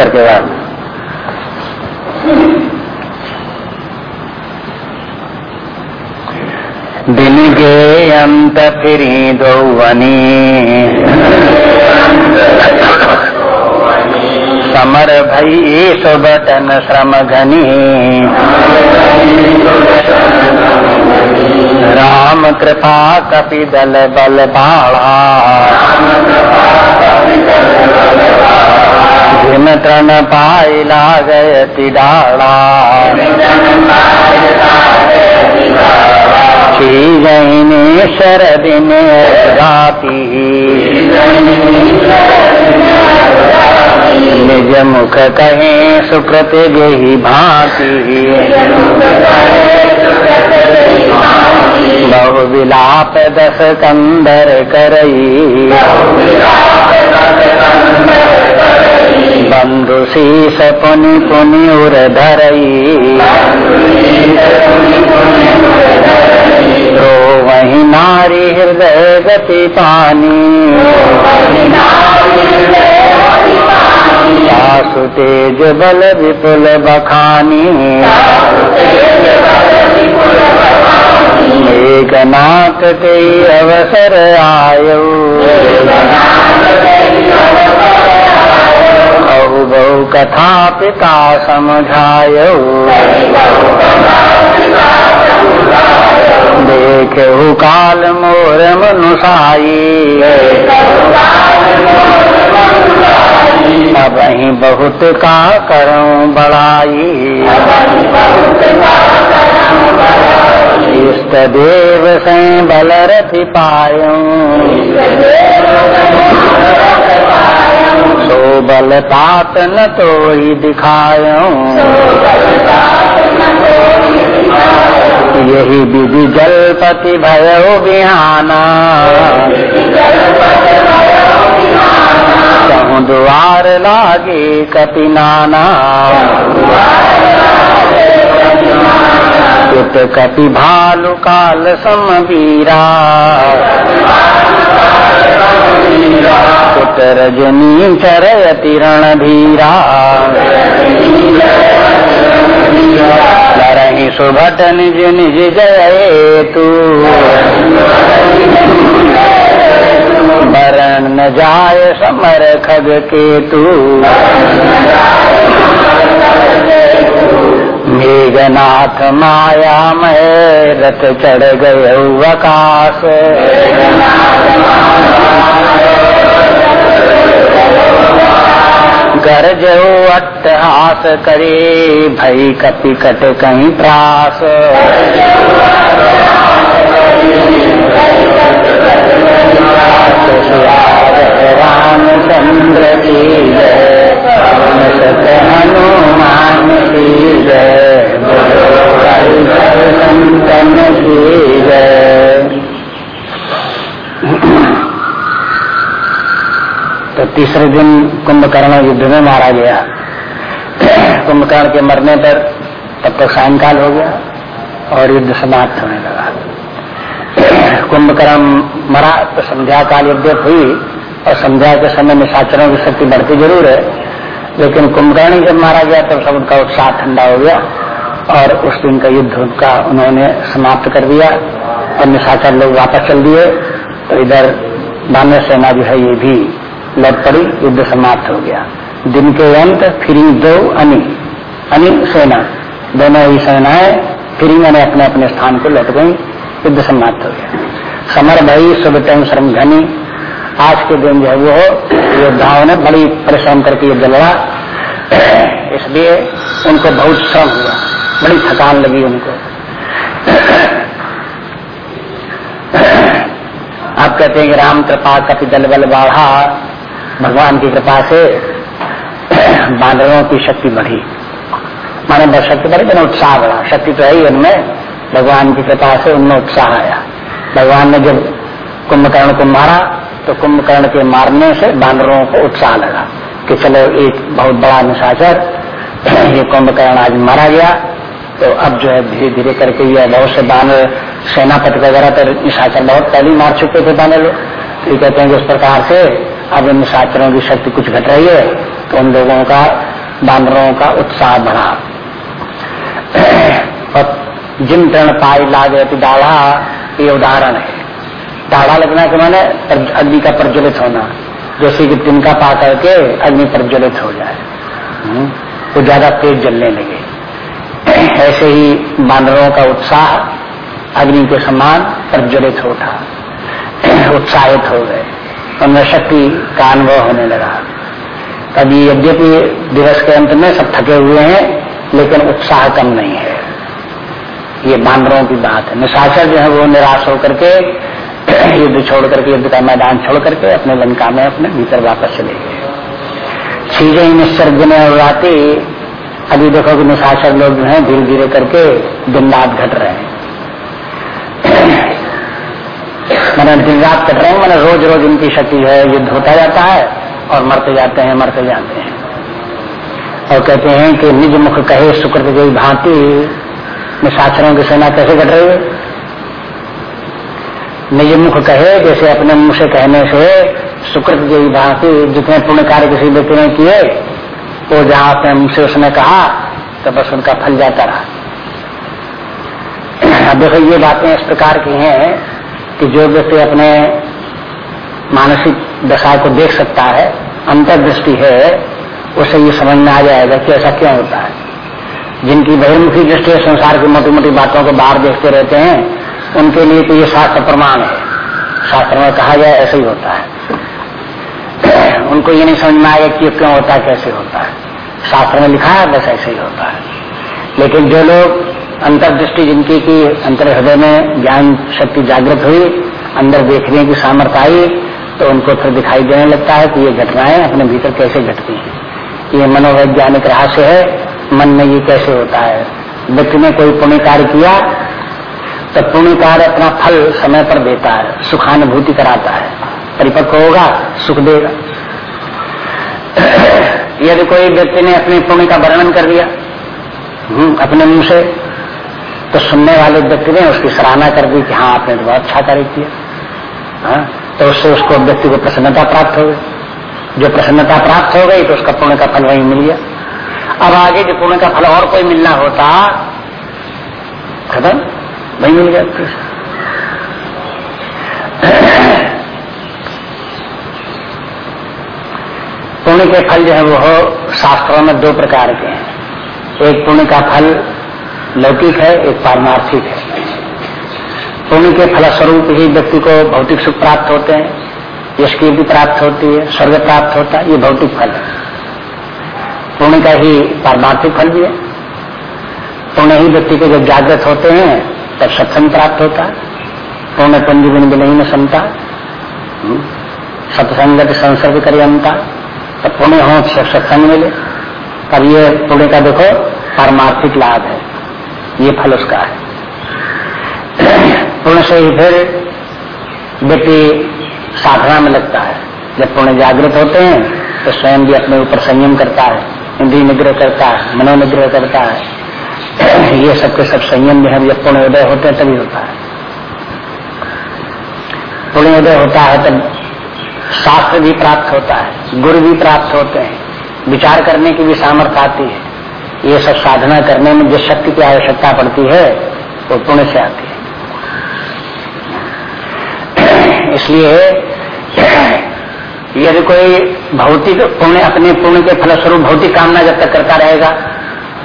इकहत्तर के बाद दिन के अंत फिरी दो वनी समर भई सुबटन श्रम घनी। राम कृपा कपि दल बल बाढ़ा। जिन तृण पाई लागयति डाड़ा जैने शरदिन राती निज मुख कहे सुकृत गही भांति। बहु विलाप दस कंदर करई बंधु शीस पुनि पुनि उर तो वही नारी हृदय गति पानी सासु तेज बल विपुल बखानी मेघनाथ के अवसर आयो। बहु कथा पिता समझायो देखु काल मोर मनुषाई अब ही बहुत का करूँ बड़ाई। इष्ट देव से बल रथि पायो। सो बल तात न तो ही दिखायो। यही विधि जलपति भयो बिहाना कहूँ द्वार लागे कपि नाना। कपि भालु काल समवीरा। चित रजनी चरयति रणधीरा लरही सुभट निज निज जय तू वरण न जाय समर खग के मेघनाथ माया में रथ चढ़ गए आकाश गरज अट्टहास करे, भई कपि कट कहीं त्रास। रामचंद्र की जय हनुमान की जय। तो तीसरे दिन कुंभकर्ण युद्ध में मारा गया। कुंभकर्ण के मरने पर तब तक सायंकाल हो गया और युद्ध समाप्त होने लगा। कुंभकर्ण मरा तो संध्या काल युद्ध हुई और संध्या के समय में निशाचरों की शक्ति बढ़ती ज़रूर है, लेकिन कुंभकर्ण जब मारा गया तब सब उनका उत्साह ठंडा हो गया। और उस दिन का युद्ध उनका उन्होंने समाप्त कर दिया। और निशाचर लोग वापस चल दिए तो इधर बानर सेना जो है ये भी लौट पड़ी, युद्ध समाप्त हो गया। दिन के अंत फिरी दो अनि अनि सेना। दोनों ही सेनाएँ फिर मैंने अपने अपने स्थान को लौट गई, युद्ध समाप्त हो गया। समर भई, शुभ श्रम घनी। आज के दिन जो है वो योद्धाओं ने बड़ी परिश्रम करके युद्ध लड़ा। इसलिए उनको बहुत श्रम हुआ। बड़ी थकान लगी उनको। आप कहते हैं कि राम कृपा कपि दल बल बाढ़ा, भगवान की कृपा से बानरों की शक्ति बढ़ी। माने शक्ति बढ़ी तो उत्साह बढ़ा। शक्ति तो है ही उनमें, भगवान की कृपा से उनमें उत्साह आया। भगवान ने जब कुंभकर्ण को मारा तो कुंभकर्ण के मारने से बानरों को उत्साह लगा कि चलो एक बहुत बड़ा निशाचर, ये कुंभकर्ण आज मारा गया। तो अब जो है धीरे धीरे करके ये बहुत से बानर सेनापति वगैरह तो निशाचर बहुत पहले मार चुके थे बानर लोग। तो ये कहते हैं कि इस प्रकार से अब इन निशाचरों की शक्ति कुछ घट रही है तो उन लोगों का बानरों का उत्साह बढ़ा। और जिन तरण पाई लागे डाढ़ा ये उदाहरण है। डाढ़ा लगना के माने अग्नि का प्रज्वलित होना जैसे कि तिनका पा करके अग्नि प्रज्वलित हो जाए। हम्म, वो ज़्यादा तेज जलने लगे। ऐसे ही बानरों का उत्साह अग्नि के समान प्रज्वलित हो उठा उत्साहित हो गए। उनमें शक्ति का अनुभव होने लगा। कभी यद्यपि दिवस के अंत में सब थके हुए हैं, लेकिन उत्साह कम नहीं है। ये बांदरों की बात है। निशाचर जो है वो निराश होकर के युद्ध छोड़ करके युद्ध का मैदान छोड़ करके अपने लंका में अपने भीतर वापस चले गए। चीज़ें निसर्ग में उड़ाती अभी देखो कि निशाचर लोग जो है धीरे धीरे करके दिन रात घट रहे हैं। मैंने दिन रात कट रहे हैं, मैंने रोज रोज इनकी शक्ति है, युद्ध होता जाता है और मरते जाते हैं, मरते जाते हैं। और कहते हैं कि निज मुख कहे, सुकृत गई भांति निशाचरों की सेना कैसे घट रही है? निज मुख कहे, जैसे अपने मुँह से कहने से सुकृत गई भांति जितने पुण्य कार्य किसी व्यक्ति ने किए वो जहाँ अपने मुँह से उसने कहा तो बस उनका फल जाता रहा। अब देखो, ये बातें इस प्रकार की हैं कि जो व्यक्ति अपने मानसिक दशा को देख सकता है, अंतर्दृष्टि है, उसे ये समझ में आ जाएगा कि ऐसा क्यों होता है। जिनकी बहिर्मुखी दृष्टि संसार की मोटी मोटी बातों को बाहर देखते रहते हैं, उनके लिए तो ये शास्त्र प्रमाण है। शास्त्र में कहा जाए ऐसे ही होता है। उनको ये नहीं समझ में आएगा कि क्यों होता है, कैसे होता है। शास्त्र में लिखा है, बस ऐसे ही होता है। लेकिन जो लोग अंतर्दृष्टि जिनकी की अंतर हृदय में ज्ञान शक्ति जागृत हुई, अंदर देखने की सामर्थ्य आई तो उनको फिर दिखाई देने लगता है कि ये घटनाएँ अपने भीतर कैसे घटती हैं। ये मनोवैज्ञानिक रहस्य है, मन में ये कैसे होता है। व्यक्ति ने कोई पुण्य कार्य किया तो पुण्य कार्य अपना फल समय पर देता है, सुखानुभूति कराता है। परिपक्व होगा, सुख देगा। यदि कोई व्यक्ति ने अपने पुण्य का वर्णन कर दिया हम्म, अपने मुँह से तो सुनने वाले व्यक्ति ने उसकी सराहना कर दी कि हाँ आपने तो बहुत अच्छा कार्य किया। हाँ तो उससे उसको व्यक्ति को प्रसन्नता प्राप्त हो गई। जो प्रसन्नता प्राप्त हो गई तो उसका पुण्य का फल वही मिल गया। अब आगे जो पुण्य का फल और कोई मिलना होता खत्म? वही मिल गया। पुण्य के फल जो है वो शास्त्रों में दो प्रकार के हैं। एक पुण्य का फल लौकिक है, एक पारमार्थिक है। पुण्य के फलस्वरूप ही व्यक्ति को भौतिक सुख प्राप्त होते हैं, यश कीर्ति प्राप्त होती है, स्वर्ग प्राप्त होता है, ये भौतिक फल है। पुण्य का ही पारमार्थिक फल भी है। पुण्य ही व्यक्ति को जब जागृत होते हैं, तब सत्संग प्राप्त होता है। पुण्य पंजीवन नहीं न समता हम्म। सत्संगत संसर्ग करियंता। तब पुण्य हो सत्संग मिले तब ये पुण्य का देखो, पारमार्थिक लाभ है। ये फल उसका है। पुण्य से ही फिर व्यक्ति साधना में लगता है। जब पुण्य जागृत होते हैं तो स्वयं भी अपने ऊपर संयम करता है, इंद्रिय निग्रह करता है, मनोनिग्रह करता है। ये सब के सब संयम जो है। जब पुण्य उदय होते हैं, तभी होता है। पुण्य उदय होता है, तब शास्त्र भी प्राप्त होता है, गुरु भी प्राप्त होते हैं। विचार करने की भी सामर्थ्य आती है। ये सब साधना करने में जिस शक्ति की आवश्यकता पड़ती है, वो पुण्य से आती है। इसलिए यदि कोई भौतिक पुण्य, अपने पुण्य के फलस्वरूप भौतिक कामना जब तक करता रहेगा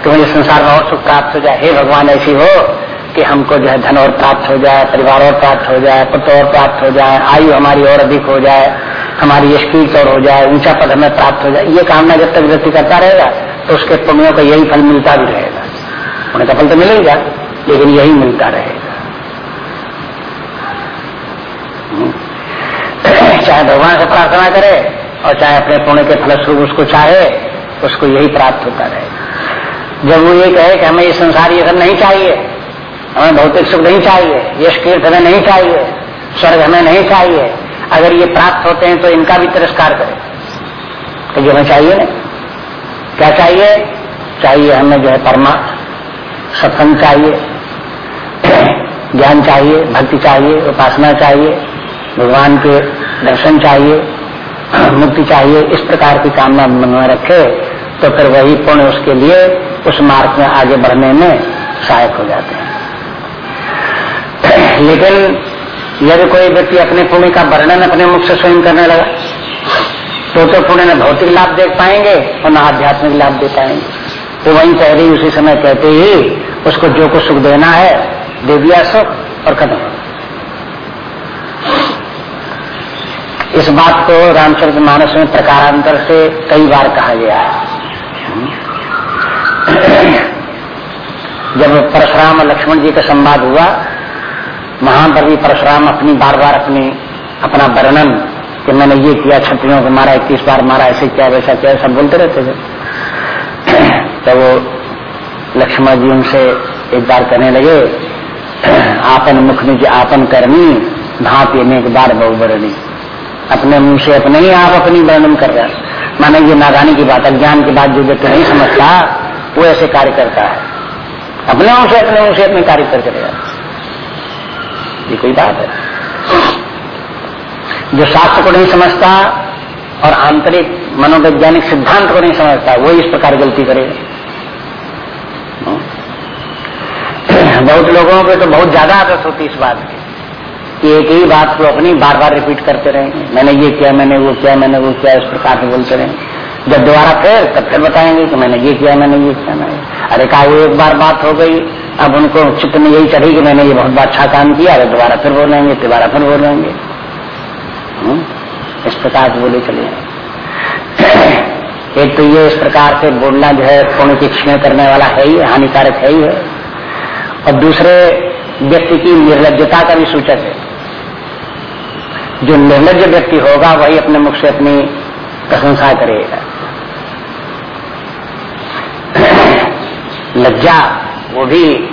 तो मुझे संसार में और सुख प्राप्त हो जाए। हे भगवान, ऐसी हो कि हमको जो है धन और प्राप्त हो जाए, परिवार और प्राप्त हो जाए, पुत्र और प्राप्त हो जाए, आयु हमारी और अधिक हो जाए हमारी यशकीर्त और हो जाए, ऊँचा पद हमें प्राप्त हो जाए, ये कामना जब तक व्यक्ति करता रहेगा तो उसके पुण्यों का यही फल मिलता भी रहेगा। पुण्य का फल तो मिलेगा, लेकिन यही मिलता रहेगा। हम्म। चाहे भगवान से प्रार्थना करे, और चाहे अपने पुण्य के फलस्वरूप उसको चाहे, उसको यही प्राप्त होता रहेगा। जब वो ये कहे कि हमें ये संसार ये सब नहीं चाहिए, हमें भौतिक सुख नहीं चाहिए यश कीर्त हमें नहीं चाहिए, स्वर्ग हमें नहीं चाहिए अगर ये प्राप्त होते हैं तो इनका भी तिरस्कार करें। तो जो हमें चाहिए नहीं। क्या चाहिए? चाहिए हमें जो है परमा, सत्संग चाहिए, ज्ञान चाहिए, भक्ति चाहिए, उपासना चाहिए, भगवान के दर्शन चाहिए, मुक्ति चाहिए, इस प्रकार की कामना मन में रखे तो फिर वही पुण्य उसके लिए उस मार्ग में आगे बढ़ने में सहायक हो जाते हैं। लेकिन यदि कोई व्यक्ति अपने पुण्य का वर्णन अपने मुख से स्वयं करने लगा तो तो पुण्य न भौतिक लाभ देख पाएँगे और न आध्यात्मिक लाभ दे पाएँगे। तो वही पहले उसी समय कहते ही, उसको जो कुछ सुख देना है, दे दिया सुख और खत्म। इस बात को रामचरित मानस में प्रकारांतर से कई बार कहा गया है। जब परशुराम और लक्ष्मण जी का संवाद हुआ भी परशुराम अपनी बार बार अपनी अपना वर्णन कि मैंने ये किया छत्रियों को मारा, इक्कीस बार मारा, ऐसे किया, वैसा किया सब बोलते रहते थे। तो वो लक्ष्मण जी उनसे एक बार कहने लगे, आपन मुख निज आपन करनी, भाप ये एक बार बहुवरणी अपने मुँह से अपने ही आप अपनी वर्णन कर रहे माने ये नादानी की बात अज्ञान की बात जो व्यक्ति नहीं समझता, वो ऐसे कार्य करता है। अपने मुँह से, अपने मुँह से अपने कार्य कर करेगा ये कोई बात है। जो शास्त्र को नहीं समझता और आंतरिक मनोवैज्ञानिक सिद्धांत को नहीं समझता, वो इस प्रकार गलती करेगा। बहुत लोगों को तो बहुत ज़्यादा आदत होती इस बात की। कि एक ही बात को अपनी बार बार रिपीट करते रहेंगे। मैंने ये किया, मैंने वो किया, मैंने वो किया, इस प्रकार से बोलते रहेंगे। जब दोबारा फिर, तब फिर बताएँगे कि मैंने ये किया, मैंने ये किया, मैंने अरे कहा, वो एक बार बात हो गई अब उनको चित्त में यही चढ़ी कि मैंने ये बहुत अच्छा काम किया, अरे दोबारा फिर बोलेंगे दोबारा फिर बोलेंगे हम्म? इस प्रकार से बोले चले एक तो ये इस प्रकार से बोलना जो है, पुण्य की क्षीण करने वाला है ही, हानिकारक है ही है। और दूसरे व्यक्ति की निर्लजता का भी सूचक है। जो निर्लज व्यक्ति होगा, वही अपने मुख से अपनी प्रशंसा करेगा। लज्जा वो भी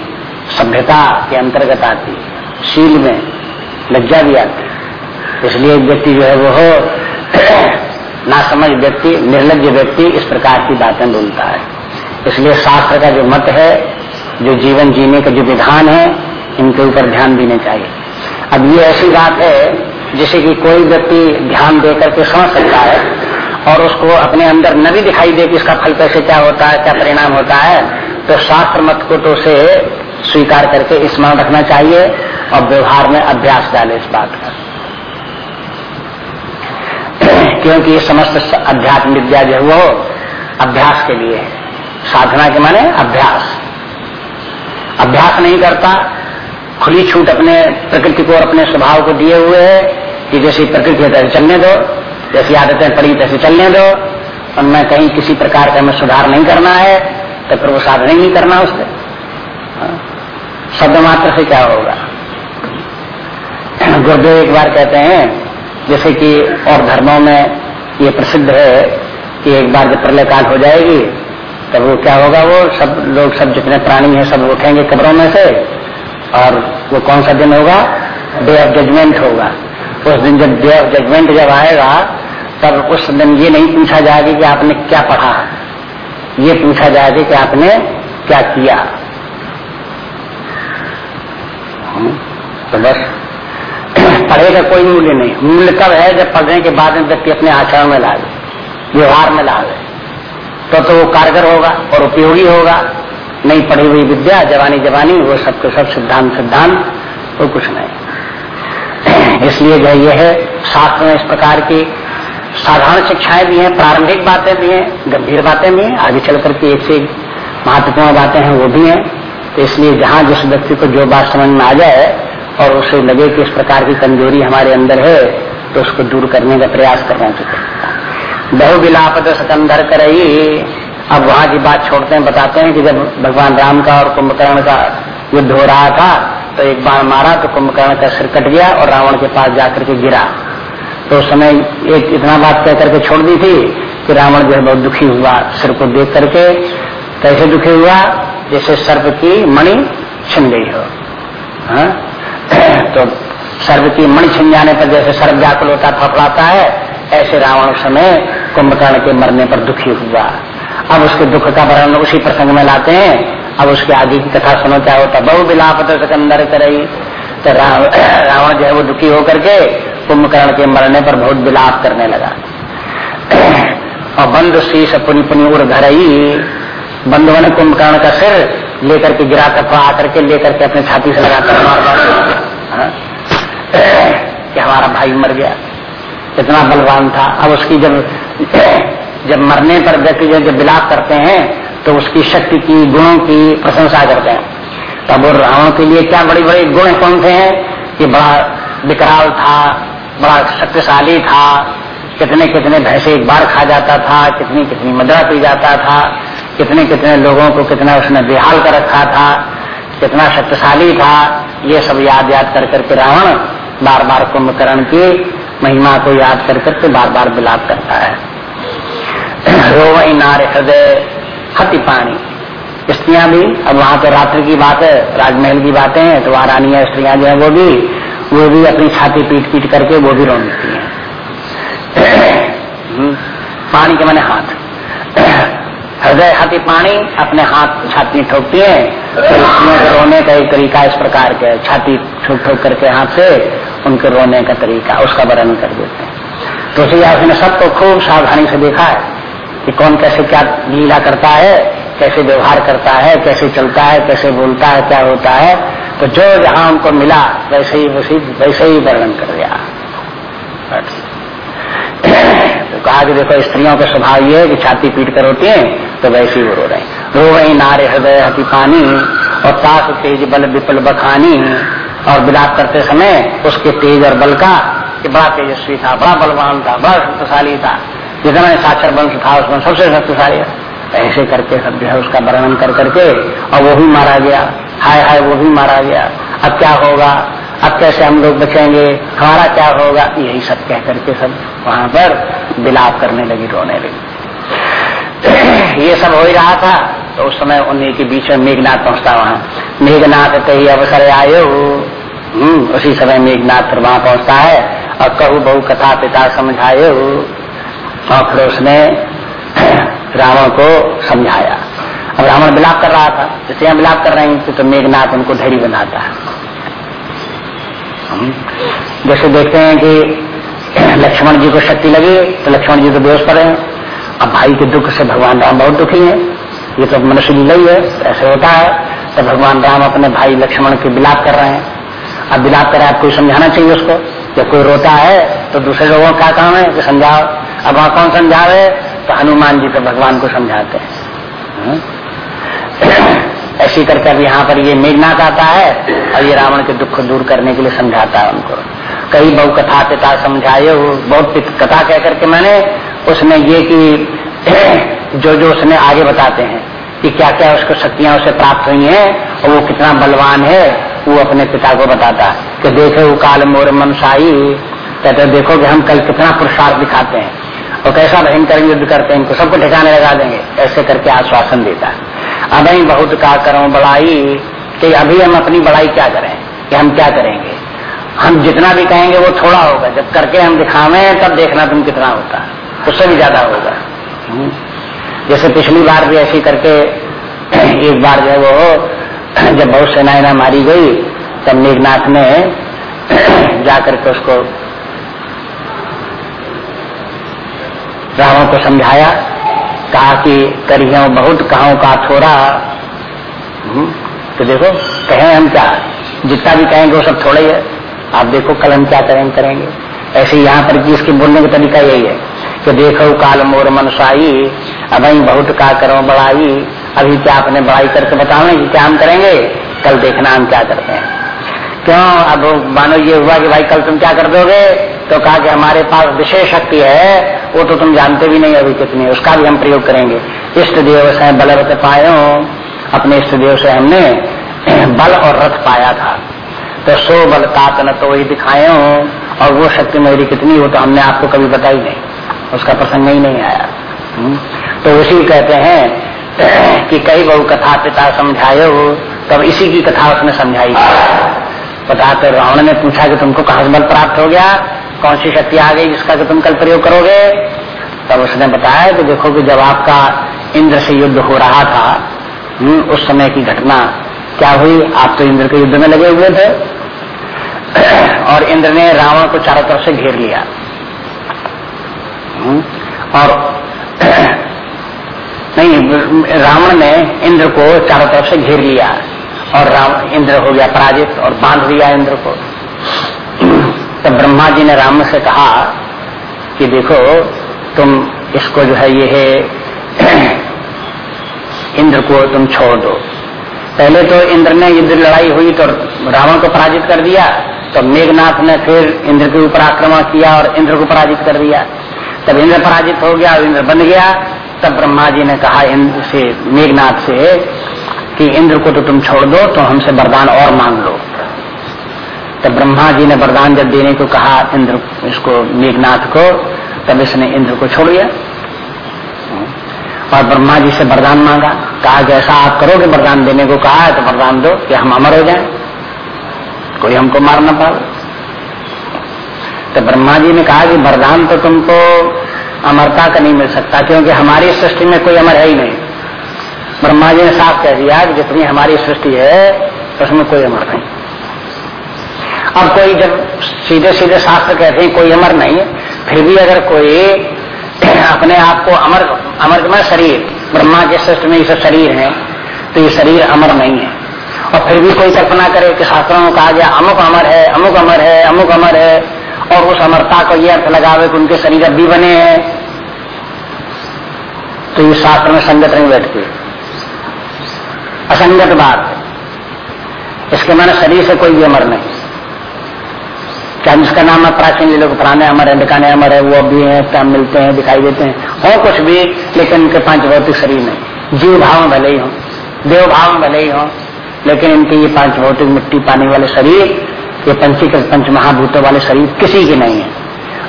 सभ्यता के अंतर्गत आती है। शील में लज्जा भी आती है। इसलिए व्यक्ति जो है वो हो ना समझ व्यक्ति निर्लज व्यक्ति, इस प्रकार की बातें बोलता है। इसलिए शास्त्र का जो मत है, जो जीवन जीने का जो विधान है, इनके ऊपर ध्यान देने चाहिए। अब ये ऐसी बात है, जिसे कि कोई व्यक्ति ध्यान दे करके समझ सकता है, और उसको अपने अंदर न भी दिखाई दे कि इसका फल कैसे क्या होता है, क्या परिणाम होता है तो शास्त्र मत को तो उसे स्वीकार करके स्मरण रखना चाहिए और व्यवहार में अभ्यास डाले इस बात का। क्योंकि ये समस्त अध्यात्म विद्या जो वो अभ्यास के लिए है। साधना के माने अभ्यास। अभ्यास नहीं करता, खुली छूट अपने प्रकृति को और अपने स्वभाव को दिए हुए है कि जैसी प्रकृति है चलने दो, जैसी आदतें पड़ी तैसे चलने दो उनमें कहीं किसी प्रकार का हमें सुधार नहीं करना है। तो फिर वो साधन ही करना उससे हाँ। शब्द मात्र से क्या होगा? गुरुदेव एक बार कहते हैं, जैसे कि और धर्मों में ये प्रसिद्ध है कि एक बार जब प्रलय काल हो जाएगी, तब वो क्या होगा वो? सब लोग, सब जितने प्राणी हैं, सब उठेंगे कब्रों में से। और वो कौन सा दिन होगा? डे ऑफ़ जजमेंट होगा। उस दिन जब डे ऑफ़ जजमेंट जब आएगा, तब उस दिन ये नहीं पूछा जाएगा कि आपने क्या पढ़ा। ये पूछा जाएगा कि आपने क्या किया? तो बस पढ़े का कोई मूल्य नहीं। मूल्य तब है जब पढ़ने के बाद में व्यक्ति अपने आचरण में ला व्यवहार में ला तो तो वो कारगर होगा और उपयोगी होगा। नहीं पढ़ी हुई विद्या, जवानी जवानी, वो सब के सब सिद्धांत सिद्धांत, वो कुछ नहीं। इसलिए जो ये है शास्त्र में इस प्रकार की साधारण शिक्षाएँ भी हैं, प्रारंभिक बातें भी हैं, गंभीर बातें भी हैं, आगे चल करके एक से महत्वपूर्ण बातें हैं, वो भी हैं। तो इसलिए जहाँ जिस व्यक्ति को जो बात समझ में आ जाए और उसे लगे कि इस प्रकार की कमज़ोरी हमारे अंदर है तो उसको दूर करने का प्रयास करना चाहिए। बहु विलापत सकंधर कर अब वहाँ की बात छोड़ते हैं, बताते हैं कि जब भगवान राम का और कुंभकर्ण का युद्ध हो रहा था तो एक बार मारा तो कुंभकर्ण का सिर कट गया और रावण के पास जाकर के गिरा। तो उस समय एक इतना बात कह करके छोड़ दी थी कि रावण जो है बहुत दुखी हुआ, सिर को देख करके। कैसे दुखी हुआ जैसे सर्प की मणि छिन गई हो। हा? तो सर्प की मणि छिन जाने पर जैसे सर्प व्याकुल होता फफड़ाता है, ऐसे रावण समय कुंभकर्ण के मरने पर दुखी हुआ। अब उसके दुख का वर्णन उसी प्रसंग में लाते हैं। अब उसके आगे की कथा सुनो क्या होता बहु तो सिकंदर करे। तो रावण जो है वो दुखी होकर के कुंभकर्ण के मरने पर बहुत विलाप करने लगा। और बंद शीश पुनि पुनि उड़ घर बंद बने कुंभकर्ण का सिर लेकर के गिरा कर आकर के लेकर के अपने छाती से लगाकर मार कि हमारा भाई मर गया। इतना बलवान था। अब उसकी जब जब मरने पर व्यक्ति जब विलाप करते हैं तो उसकी शक्ति की, गुणों की प्रशंसा करते हैं। तब वो रावण के लिए क्या बड़ी बड़े गुण कौन से हैं? कि बड़ा विकराल था बड़ा शक्तिशाली था। कितने कितने भैंसे एक बार खा जाता था, कितनी कितनी मदरा पी जाता था, कितने कितने लोगों को कितना उसने बेहाल कर रखा था, कितना शक्तिशाली था। ये सब याद याद कर करके रावण बार बार कुंभकर्ण की महिमा को याद कर करके बार बार विलाप करता है। रोवई नार हृदय, हति पानी। स्त्रियाँ भी, अब वहाँ तो रात्रि की बात है, राजमहल की बातें हैं तो वहाँ रानिया स्त्रियाँ जो है वो भी वो भी अपनी छाती पीट पीट करके वो भी रोती हैं। है पानी के मैंने हाथ। हृदय हाथी पानी, अपने हाथ छाती ठोकती है तो इसमें रोने का एक तरीका इस प्रकार के, छाती ठोक ठोक करके हाथ से उनके रोने का तरीका, उसका वर्णन कर देते हैं। तो इसलिए ने सबको खूब सावधानी से देखा है कि कौन कैसे क्या लीला करता है, कैसे व्यवहार करता है, कैसे चलता है, कैसे बोलता है, क्या होता है। तो जो जहाँ उनको मिला, वैसे ही वैसे वैसे ही वर्णन कर दिया। तो कहा कि देखो, स्त्रियों का स्वभाव ये है कि छाती पीट कर होती है तो वैसे ही वो रो रहे रो रही नारे हृदय हती पानी और ताश तेज बल, विपल बखानी, और विलाप करते समय उसके तेज और बल का, कि बड़ा तेजस्वी था, बड़ा बलवान था, बड़ा शक्तिशाली था। जितना साक्षर वंश था उसमें सबसे शक्तिशाली ऐसे करके सब जो है उसका वर्णन कर करके, और वो भी मारा गया। हाय हाय, वो भी मारा गया। अब क्या होगा? अब कैसे हम लोग बचेंगे? हमारा क्या होगा? यही सब कह करके सब वहाँ पर बिलाप करने लगी, रोने लगी। ये सब हो ही रहा था तो उस समय उन्हीं के बीच में मेघनाथ पहुँचता वहाँ। मेघनाथ कही अवसर आयो। हम्म उसी समय मेघनाथ फिर वहाँ पहुँचता है और कहू बहु कथा पिता समझायो। और फिर उसने रावण को समझाया। अब रावण विलाप कर रहा था, जैसे हम विलाप कर रहे हैं तो मेघनाथ उनको धैर्य बनाता है। जैसे देखते हैं कि लक्ष्मण जी को शक्ति लगी तो लक्ष्मण जी तो बेहोश पड़े हैं। अब भाई के दुख से भगवान राम बहुत दुखी है। ये तो मनुष्य लीला ही है ऐसे होता है। तो भगवान राम अपने भाई लक्ष्मण के विलाप कर रहे हैं। अब विलाप करे आप कोई समझाना चाहिए उसको? जब कोई रोता है तो दूसरे लोगों का काम है कि समझाओ। अब वहाँ कौन समझावे? तो हनुमान जी तो भगवान को समझाते हैं। हाँ? ऐसी करके अब यहाँ पर ये मेघनाथ आता है और ये रावण के दुख दूर करने के लिए समझाता है उनको। कई बहु कथा पिता समझाए बहुत कथा कह करके मैंने उसने ये कि जो जो उसने आगे बताते हैं कि क्या क्या उसको शक्तियाँ उसे प्राप्त हुई हैं और वो कितना बलवान है, वो अपने पिता को बताता है कि देखे वो काल मोर मनसाई, कहते देखो कि हम कल कितना पुरुषार्थ दिखाते हैं। और कैसा भयंकर युद्ध करते हैं, इनको सबको ठिकाने लगा देंगे, ऐसे करके आश्वासन देता है। अब बहुत का करो बड़ाई कि अभी हम अपनी बड़ाई क्या करें? कि हम क्या करेंगे? हम जितना भी कहेंगे वो थोड़ा होगा। जब करके हम दिखावे, तब देखना तुम कितना होता। उससे भी ज़्यादा होगा। हम्म। जैसे पिछली बार भी ऐसी करके एक बार जो वो जब बहुत सेनाएँ मारी गई, तब मेघनाथ ने जाकर के उसको रावण को समझाया। कहा कि करियो बहुत कहो का थोड़ा। हम्म, तो देखो कहें हम क्या? जितना भी कहेंगे वो सब थोड़ा ही है। आप देखो कल हम क्या करें करेंगे। ऐसे यहाँ पर इसके बोलने का तरीका यही है कि देखो काल मोर मनसाई अब बहुत का करो बड़ाई। अभी क्या अपने बड़ाई करके बताओ कि क्या हम करेंगे? कल देखना हम क्या करते हैं। क्यों? अब मानो ये हुआ कि भाई कल तुम क्या कर दोगे? तो कहा कि हमारे पास विशेष शक्ति है वो तो तुम जानते भी नहीं अभी कितनी, उसका भी हम प्रयोग करेंगे। इष्ट देव से बलवत पायो अपने इष्ट देव से हमने बल और रथ पाया था। तो सो बल तात न तो वही दिखाए और वो शक्ति मेरी कितनी हो तो हमने आपको कभी बताई नहीं। उसका प्रसंग ही नहीं आया। हम्म। तो उसी कहते हैं कि कई बहु कथा पिता समझाए हो, तब इसी की कथा उसने समझाई। पता तो रावण ने पूछा कि तुमको कहा बल प्राप्त हो गया? कौन सी शक्ति आ गई जिसका तुम कल प्रयोग करोगे? तब उसने बताया कि देखो कि जब आपका इंद्र से युद्ध हो रहा था हम्म, उस समय की घटना क्या हुई? आप तो इंद्र के युद्ध में लगे हुए थे। और इंद्र ने रावण को चारों तरफ़ से घेर लिया। हम्म, और नहीं रावण ने इंद्र को चारों तरफ़ से घेर लिया। और राम इंद्र हो गया पराजित और बाँध दिया इंद्र को। तो ब्रह्मा जी ने राम से कहा कि देखो, तुम इसको जो है ये है, इंद्र को तुम छोड़ दो। पहले तो इंद्र ने युद्ध लड़ाई हुई तो रावण को पराजित कर दिया तो मेघनाथ ने फिर इंद्र के ऊपर आक्रमण किया और इंद्र को पराजित कर दिया। तब इंद्र पराजित हो गया और इंद्र बन गया। तब ब्रह्मा जी ने कहा इंद्र से, मेघनाथ से कि इंद्र को तो तुम छोड़ दो तो हमसे वरदान और मांग लो। तब ब्रह्मा जी ने वरदान जब देने को कहा इंद्र इसको मेघनाथ को, तब इसने इंद्र को छोड़ दिया। और ब्रह्मा जी से वरदान मांगा, कहा ऐसा आप करोगे वरदान देने को कहा है तो वरदान दो कि हम अमर हो जाएँ, कोई हमको मार ना पाए। तो ब्रह्मा जी ने कहा कि वरदान तो तुमको अमरता का नहीं मिल सकता, क्योंकि हमारी सृष्टि में कोई अमर है ही नहीं। ब्रह्मा जी ने साफ़ कह दिया कि जितनी हमारी सृष्टि है, उसमें कोई अमर नहीं। अब कोई जब सीधे सीधे शास्त्र कहते हैं, कोई अमर नहीं है, फिर भी अगर कोई अपने आप को अमर अमर में शरीर, ब्रह्मा के सृष्टि में ये सब शरीर है तो ये शरीर अमर नहीं है। और फिर भी कोई कल्पना करे कि शास्त्रों में कहा गया, अमुक अमर है, अमुक अमर है, अमुक अमर है, और उस अमरता को ये अर्थ लगावे कि उनके शरीर अब भी बने हैं तो ये शास्त्र में संगत नहीं बैठती असंगत बात इसके माने शरीर से कोई भी अमर नहीं। क्या जिसका नाम है प्राचीन लोग पुराने अमर है दिखाने अमर है, वो भी है क्या मिलते हैं, दिखाई देते हैं। हो कुछ भी, लेकिन इनके पाँच भौतिक शरीर नहीं जीव भाव भले ही हो, देव भाव भले ही हो, लेकिन इनके ये पाँच भौतिक मिट्टी पानी वाले शरीर, ये पंचीकृत पंच महाभूतों वाले शरीर किसी के नहीं है।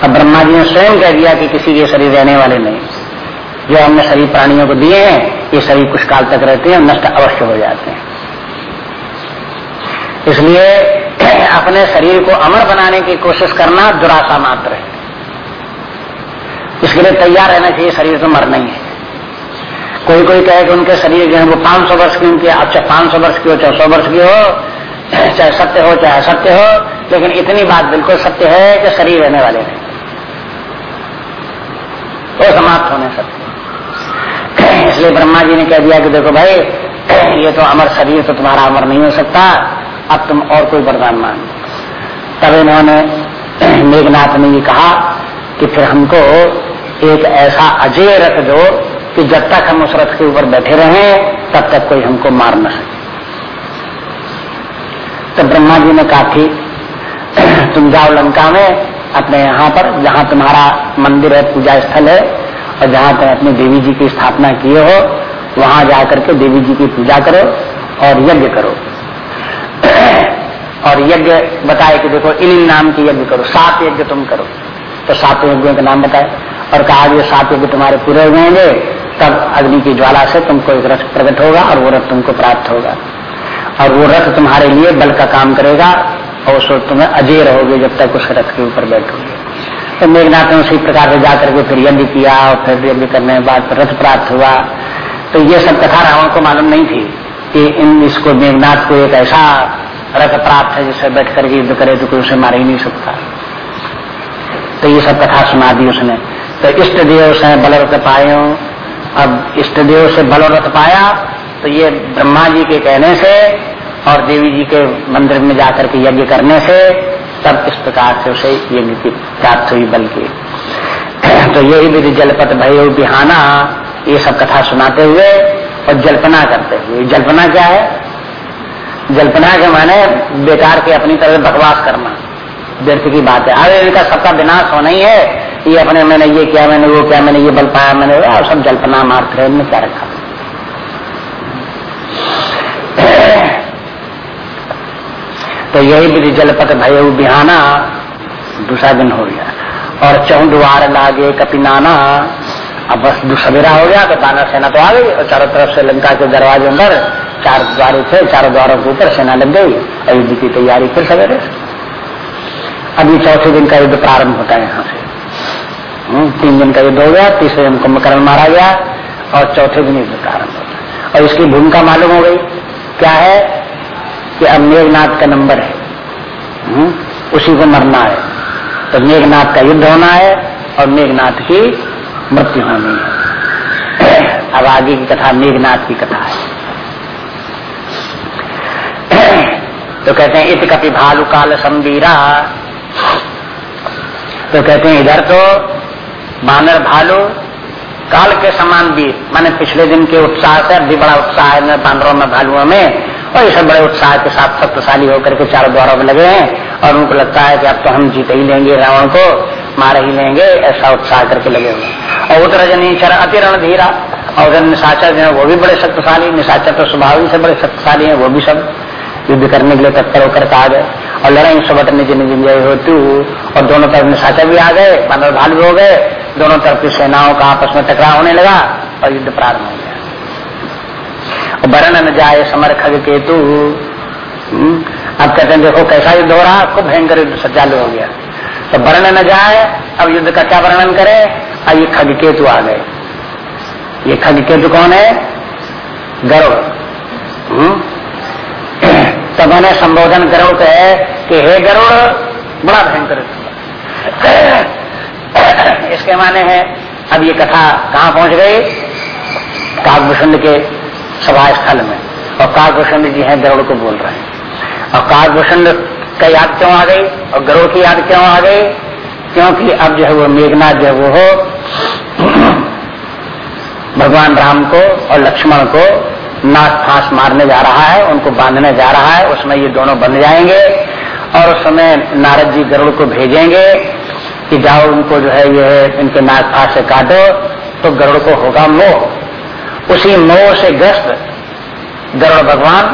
अब ब्रह्मा जी ने स्वयं कह दिया कि किसी के शरीर रहने वाले नहीं। जो हमने शरीर प्राणियों को दिए हैं, ये शरीर कुछ काल तक रहते हैं नष्ट अवश्य हो जाते हैं। इसलिए अपने शरीर को अमर बनाने की कोशिश करना दुराशा मात्र है। इसके लिए तैयार रहना चाहिए, शरीर तो मरना ही है। कोई कोई कहे कि उनके शरीर जो है वो पाँच सौ वर्ष की उनकी अब चाहे पाँच सौ वर्ष की हो, चाहे सौ वर्ष की हो, चाहे सत्य हो, चाहे असत्य हो, लेकिन इतनी बात बिल्कुल सत्य है कि शरीर रहने वाले नहीं तो समाप्त होने सत्य इसलिए ब्रह्मा जी ने कह दिया कि देखो भाई, ये तो अमर शरीर तो तुम्हारा अमर नहीं हो सकता। अब तुम और कोई वरदान मांग। तब इन्होंने मेघनाथ ने ये कहा कि फिर हमको एक ऐसा अजय रथ दो कि जब तक हम उस रथ के ऊपर बैठे रहे, तब तक कोई हमको मार न सके। तो ब्रह्मा जी ने कहा ठीक तुम जाओ लंका में अपने यहाँ पर, जहाँ तुम्हारा मंदिर है, पूजा स्थल है, और जहाँ तुम अपनी देवी जी की स्थापना किए हो, वहाँ जाकर के देवी जी की पूजा करो और यज्ञ करो। और यज्ञ बताए कि देखो इन इन नाम के यज्ञ करो, सात यज्ञ तुम करो। तो सात यज्ञों के नाम बताए और कहा ये सात यज्ञ तुम्हारे पूरे हुए होंगे तब अग्नि की ज्वाला से तुमको एक रथ प्रकट होगा और वो रथ तुमको प्राप्त होगा। और वो रथ तुम्हारे लिए बल का काम करेगा और उस तुम्हें अजय रहोगे जब तक उस रथ के ऊपर बैठोगे। तो मेघनाथ ने उसी प्रकार से जाकर के फिर यज्ञ किया और फिर यज्ञ करने के बाद रथ प्राप्त हुआ। तो ये सब कथा रावण को मालूम नहीं थी। कि इन इसको मेघनाथ को एक ऐसा रथ प्राप्त है जिससे बैठ करके युद्ध करे तो कोई उसे मार ही नहीं सकता। तो ये सब कथा सुना दी उसने। तो इष्ट देव से बलरथ पायो। अब इष्ट देव से बलरथ पाया तो ये ब्रह्मा जी के कहने से और देवी जी के मंदिर में जाकर के यज्ञ करने से तब इस प्रकार से उसे यज्ञ की प्राप्त हुई बल की। तो यही विधि जलपत भय बिहाना, ये सब कथा सुनाते हुए और जल्पना करते हुए जल्पना क्या है? जल्पना के माने बेकार के अपनी तरह बकवास करना। व्यर्थ की बात है। अरे इनका सबका विनाश होना ही है। ये अपने मैंने ये किया, मैंने वो किया, मैंने ये बल पाया, मैंने और सब जल्पना मात्र है इनमें क्या रखा? तो यही विधि जलपत भय बिहाना दूसरा दिन हो गया। और चौदवार लागे कपिनाना अब बस सवेरा हो गया तो दाना सेना तो आ गई। और चारों तरफ़ से लंका के दरवाजे अंदर चार द्वार थे चारों द्वारों के ऊपर सेना लग गई। अयोध्या की तैयारी फिर सवेरे अभी चौथे दिन का युद्ध प्रारंभ होता है यहाँ से। हम्म, तीन दिन का युद्ध हो गया तीसरे दिन कुंभकर्ण मारा गया और चौथे दिन युद्ध प्रारंभ होता है। और इसकी भूमिका मालूम हो गई। क्या है? कि अब मेघनाथ का नंबर है। हम्म, उसी को मरना है। तो मेघनाथ का युद्ध होना है और मेघनाथ की मृत्यु होनी अब आगे की कथा मेघनाथ की कथा है। तो कहते हैं, इत कपि भालु काल संबीरा तो कहते हैं, इधर तो बानर भालू काल के समान भी, माने पिछले दिन के उत्साह से अभी बड़ा उत्साह है बानरों में, भालुओं में। और सब बड़े उत्साह के साथ शक्तिशाली होकर के चारों द्वारों में लगे हैं। और उनको लगता है कि अब तो हम जीत ही लेंगे, रावण को मार ही लेंगे, ऐसा उत्साह करके लगे हुए और उतर चर अतिरण धीरा और निशाचर जो है वो भी बड़े शक्तिशाली निशाचर तो स्वभाव से बड़े शक्तिशाली है वो भी सब युद्ध करने के लिए तत्पर होकर आ गए। और लड़ाई सबट निज निज जय होती और दोनों तरफ़ निशाचर भी आ गए बानर भालू हो गए दोनों तरफ़ की सेनाओं का आपस में टकराव होने लगा और युद्ध प्रारंभ हो गया। वर्ण न जाए समर खग केतु। हम्म, अब कहते हैं देखो कैसा युद्ध हो रहा खूब भयंकर युद्ध चालू हो गया। तो वर्ण न जाए अब युद्ध का क्या वर्णन करे? अब ये खग केतु आ गए। ये खग केतु कौन है? गरुड़। तब तो मैंने संबोधन गरुड़ कहे कि हे गरुड़, बड़ा भयंकर इसके माने है, अब ये कथा कहाँ पहुँच गई? काकभूषण के सभा स्थल में। और काकभूषण जी हैं, गरुड़ को बोल रहे हैं। और काकभूषण का याद क्यों आ गई? और गरुड़ की याद क्यों आ गई? क्योंकि अब जो है वो मेघनाथ जो है वो हो भगवान राम को और लक्ष्मण को नाक फांस मारने जा रहा है, उनको बांधने जा रहा है, उसमें ये दोनों बन जाएँगे और उस समय नारद जी गरुड़ को भेजेंगे कि जाओ उनको जो है ये इनके नाक फांस से काटो तो गरुड़ को होगा मोह। उसी मोह से ग्रस्त गरुड़ भगवान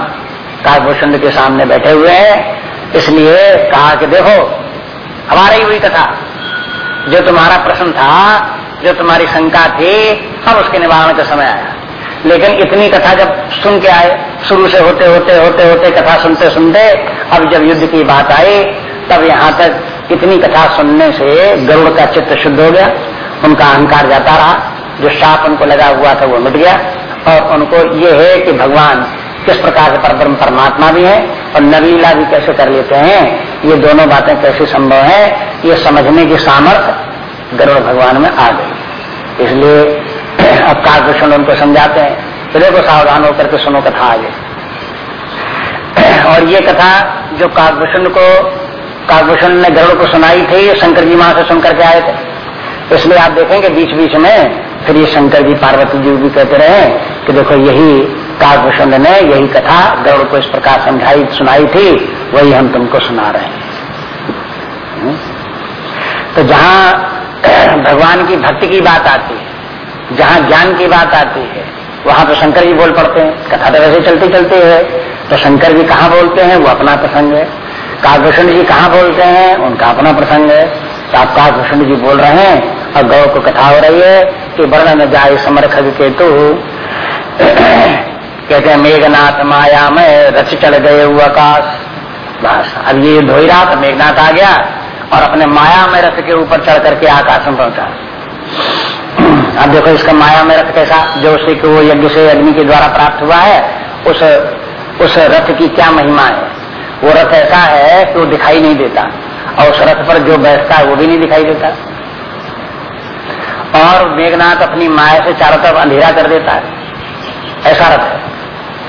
काकभूषण के सामने बैठे हुए हैं। इसलिए कहा कि देखो, हमारी हुई कथा, जो तुम्हारा प्रश्न था जो तुम्हारी शंका थी अब उसके निवारण का समय आया। लेकिन इतनी कथा जब सुन के आए, शुरू से होते होते होते होते, कथा सुनते सुनते, अब जब युद्ध की बात आई, तब यहाँ तक इतनी कथा सुनने से गरुड़ का चित्त शुद्ध हो गया, उनका अहंकार जाता रहा, जो साप उनको लगा हुआ था वो मिट गया, और उनको ये है कि भगवान किस प्रकार से परब्रह्म परमात्मा भी है, और नवीला भी कैसे कर लेते हैं, ये दोनों बातें कैसे संभव है, ये समझने की सामर्थ्य गरुड़ भगवान में आ गई। इसलिए अब काकभूषण उनको समझाते हैं। तो देखो सावधान होकर के सुनो कथा आगे। और ये कथा जो काकभूषण को काकभूषण ने गरुड़ को सुनाई थी शंकर जी माँ से सुनकर के आए थे। इसलिए आप देखेंगे बीच बीच में, फिर ये शंकर जी पार्वती जी भी कहते रहे कि देखो यही काकभूषण ने यही कथा गरुड़ को इस प्रकार समझाई, सुनाई थी, वही हम तुमको सुना रहे हैं। हम्म? तो जहाँ भगवान की भक्ति की बात आती है, जहाँ ज्ञान की बात आती है, वहाँ तो शंकर जी बोल पड़ते हैं। कथा तो वैसे चलती चलती है तो शंकर जी कहाँ बोलते हैं, वो अपना प्रसंग है। काकभूषण जी कहाँ बोलते हैं, उनका अपना प्रसंग है। तो आप काकभूषण जी बोल रहे हैं, और गौ को कथा हो रही है कि वर्ण न जाए समर खग केतु कहते हैं, मेघनाथ माया में रच चल गए हुआ आकाश। बस, अब ये धोई रहा था मेघनाथ आ गया। और अपने माया में रथ के ऊपर चढ़ करके आकाश में पहुँचा अब देखो, इसका माया में रथ कैसा? जो उसे को वो यज्ञ से अग्नि के द्वारा प्राप्त हुआ है, उस उस रथ की क्या महिमा है? वो रथ ऐसा है कि वो दिखाई नहीं देता। और उस रथ पर जो बैठता है, वो भी नहीं दिखाई देता। और मेघनाथ अपनी माया से चारों तरफ़ अंधेरा कर देता है। ऐसा रथ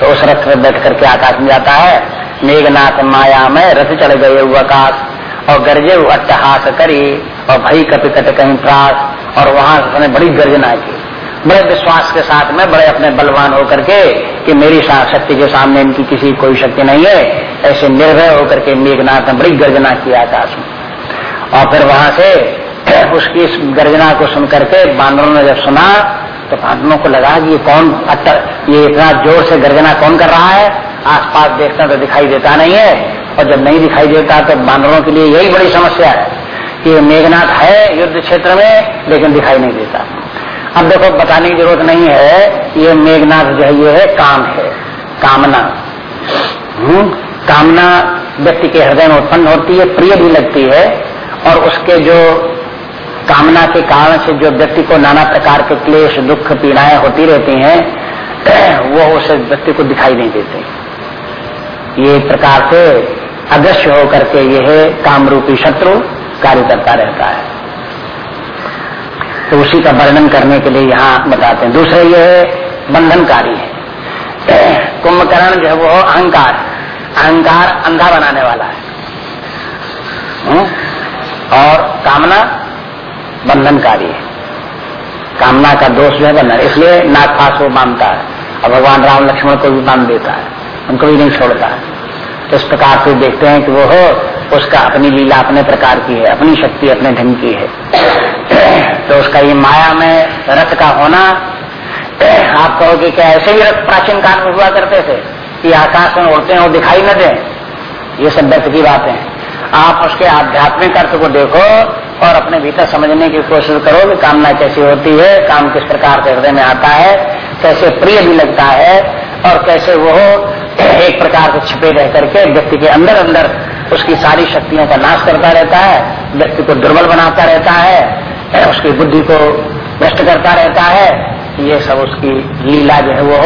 तो उस रथ पर बैठ करके आकाश में जाता है। मेघनाथ माया में रथ चढ़ गए आकाश। और गरजे अट्टहास करी और भई कपि कट कहीं प्रास और वहाँ उसने बड़ी गर्जना की। बड़े विश्वास के साथ में बड़े अपने बलवान होकर के कि मेरी शक्ति के सामने इनकी किसी कोई शक्ति नहीं है, ऐसे निर्भय होकर के मेघनाथ ने बड़ी गर्जना की आकाश में। और फिर वहाँ से उसकी इस गर्जना को सुन करके बानरों ने जब सुना तो बानरों को लगा कि ये कौन अट्टर ये इतना ज़ोर से गर्जना कौन कर रहा है? आसपास देखता तो दिखाई देता नहीं है। और जब नहीं दिखाई देता तो बानरों के लिए यही बड़ी समस्या है कि मेघनाथ है युद्ध क्षेत्र में, लेकिन दिखाई नहीं देता। अब देखो, बताने की ज़रूरत नहीं है, ये मेघनाथ जो है, ये है काम है, कामना। हम्म कामना व्यक्ति के हृदय में उत्पन्न होती है, प्रिय भी लगती है, और उसके जो कामना के कारण से जो व्यक्ति को नाना प्रकार के क्लेश, दुख, पीड़ाएँ होती रहती हैं, वो उस व्यक्ति को दिखाई नहीं देते। ये प्रकार से अदृश्य होकर के यह काम रूपी शत्रु, कार्य करता रहता है। तो उसी का वर्णन करने के लिए यहाँ बताते हैं। दूसरे ये बंधनकारी है। कुंभकर्ण जो है वो अहंकार अहंकार अंधा बनाने वाला है। हुँ? और कामना बंधनकारी है। कामना का दोष जो है बंधन, इसलिए नागपास वो बांधता है। और भगवान राम लक्ष्मण को भी बाँध देता है। उनको भी नहीं छोड़ता है। तो इस प्रकार से देखते हैं कि वो हो, उसका अपनी लीला अपने प्रकार की है, अपनी शक्ति, अपने ढंग की है। तो उसका ये माया में रथ का होना, आप कहोगे क्या ऐसे ही रथ प्राचीन काल में हुआ करते थे कि आकाश में उड़ते हैं और दिखाई न दें। ये सब व्यक्त की बातें आप उसके आध्यात्मिक अर्थ को देखो और अपने भीतर समझने की कोशिश करो कि कामना कैसी होती है, काम किस प्रकार से हृदय में आता है, कैसे प्रिय भी लगता है और कैसे वो एक प्रकार से छिपे रह करके व्यक्ति के अंदर अंदर उसकी सारी शक्तियों का नाश करता रहता है, व्यक्ति को दुर्बल बनाता रहता है उसकी बुद्धि को नष्ट करता रहता है, ये सब उसकी लीला जो है वो